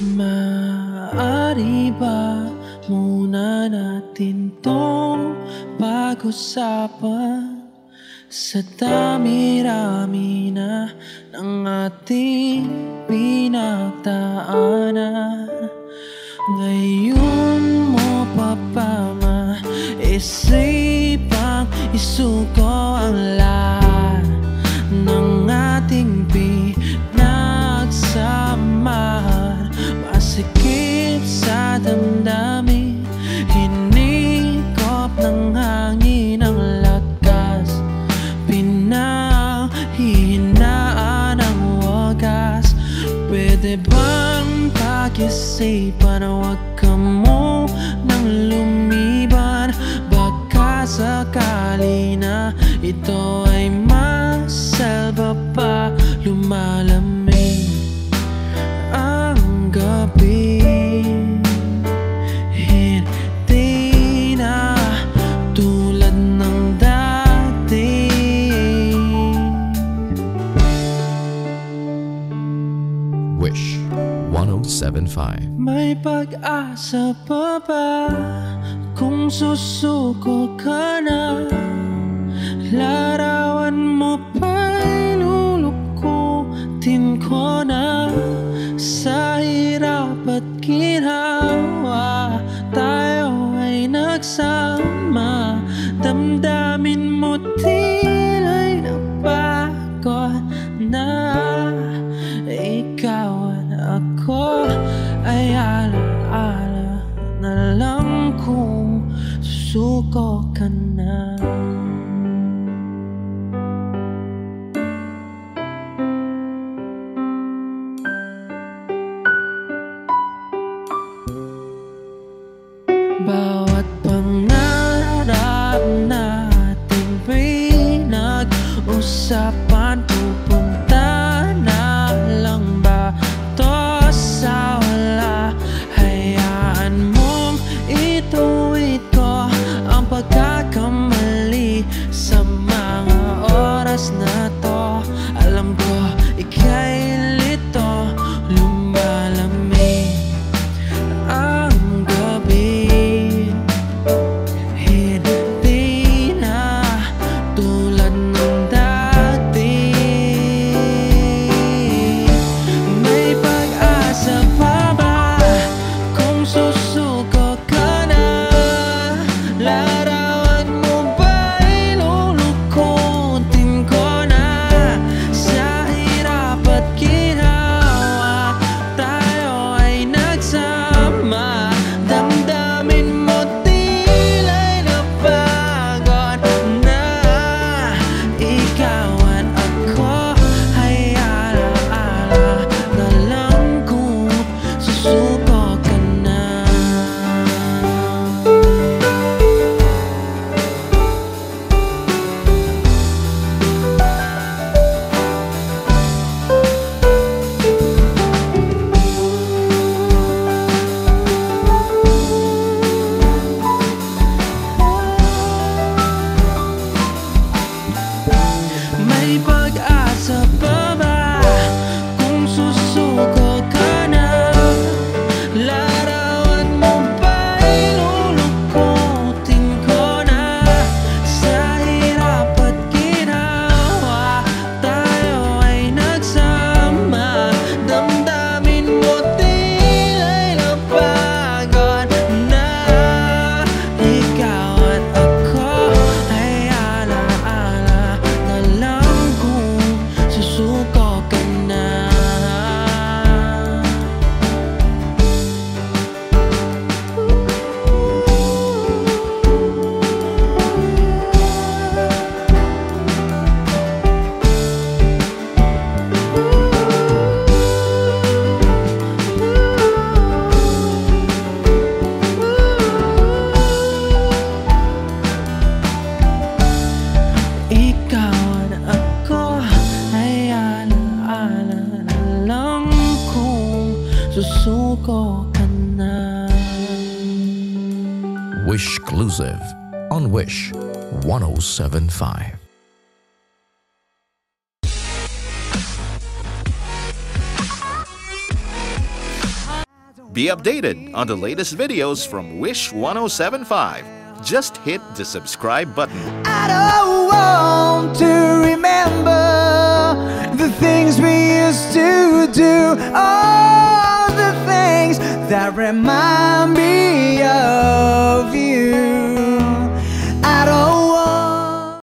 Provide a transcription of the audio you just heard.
Maari ba muna natin tong pag-usapan Sa dami-rami na ng ating pinagdaanan Ngayon mo pa maisipang isuko ang lahat Huwag ka mo nang lumiban. Baka sakali na ito ay masalba pa. Lumalamig 1075. May pag-asa pa ba kung susuko ka na? Larawan mo pa'y lulukutin ko na susuko ka na. Bawat pangarap natin pinag-usapan Larawan susuko ka na Wish exclusive on Wish 1075. Be updated on the latest videos from Wish 1075. Just hit the subscribe button. I don't want to remember the things we used to do. All the things that remind me.